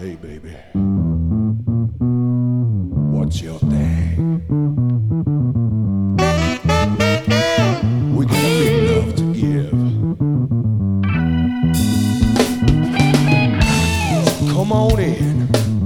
Hey, baby. What's your thing? We got big love to give. Come on in.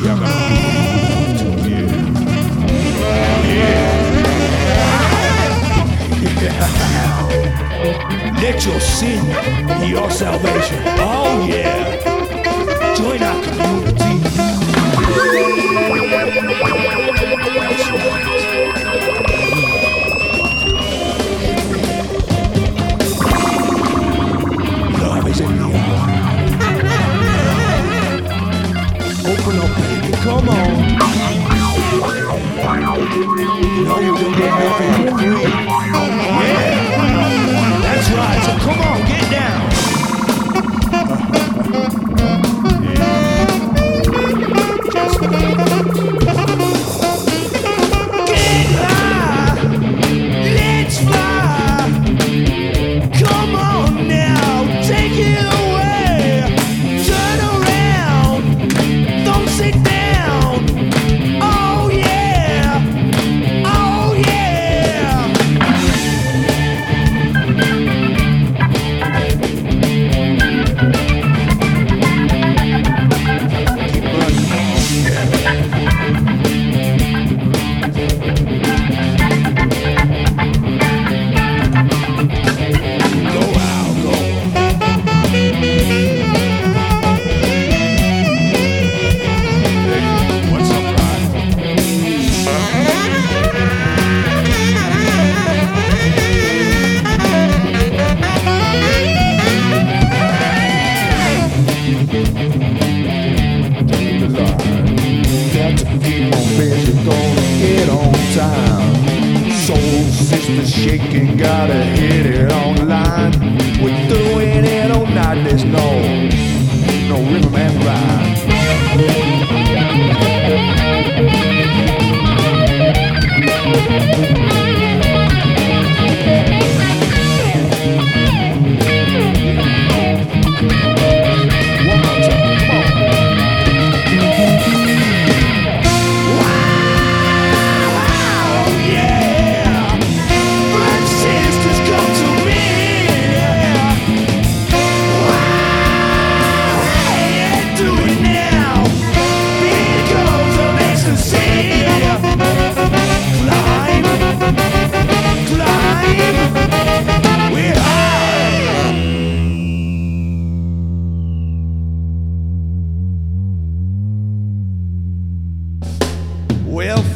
see how that Let your sin be your salvation. Oh yeah. Join our community. sound. Soul sister shaking, gotta hit it online. We're doing it all night, there's no, no rhythm and rhyme.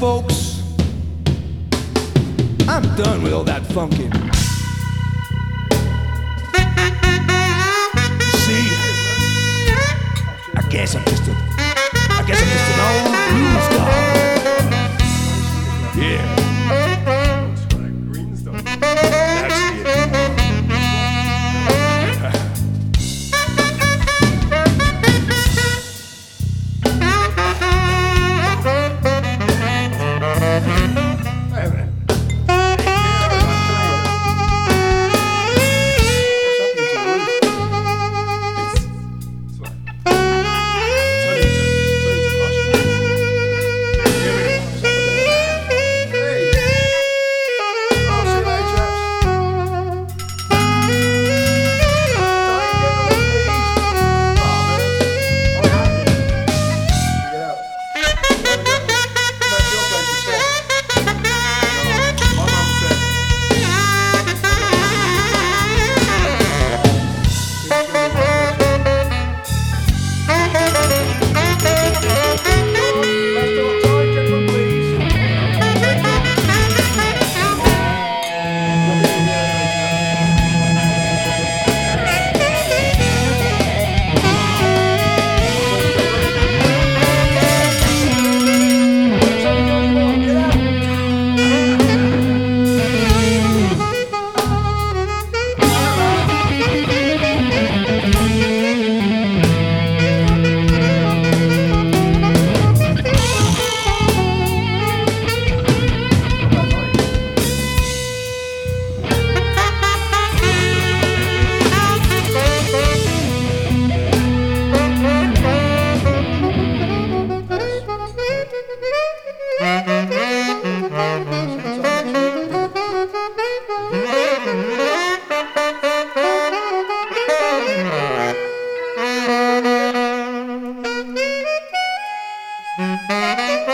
folks. I'm done with all that funkin'. See, I guess I'm Música